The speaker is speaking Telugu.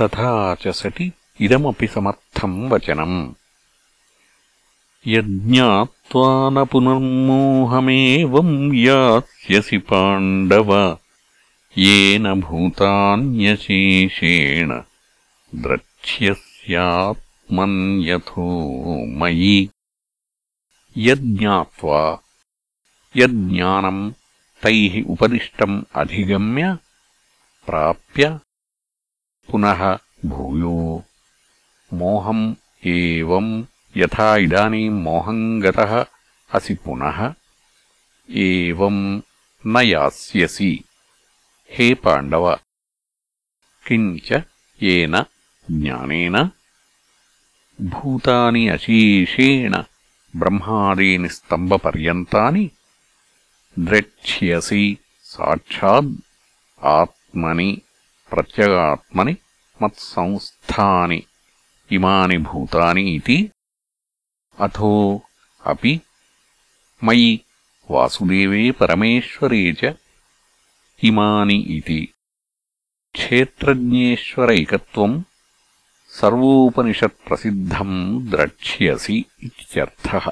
తథా చ సతి ఇదమపి సమర్థం వచనం. యజ్ఞాత్వా న పునర్మోహమేవం యాస్యసి పాండవ ఏన భూతాన్యశేషేణ ద్రక్ష్యస్యాత్మన్యథో మయి. యజ్ఞాత్వా యజ్ఞానం తైః ఉపదిష్టం అధిగమ్య ప్రాప్య पुनः भूयो मोहम् एवम् यथा इदानीम् मोहम् गतः असि पुनः एवम् न यास्यसि हे पाण्डव किञ्च येन ज्ञानेन भूतानि अशेषेण ब्रह्मादीनि स्तम्भपर्यन्तानि द्रक्ष्यसि साक्षात् आत्मनि ప్రత్యగాత్మని మత్సంస్థాని ఇమాని భూతాని ఇది అథో అపి మయి వాసుదేవే పరమేశ్వరే చ ఇమాని ఇది క్షేత్రజ్ఞేశ్వరైకత్వం సర్వోపనిషత్ప్రసిద్ధం ద్రక్ష్యసి ఇత్యర్థః.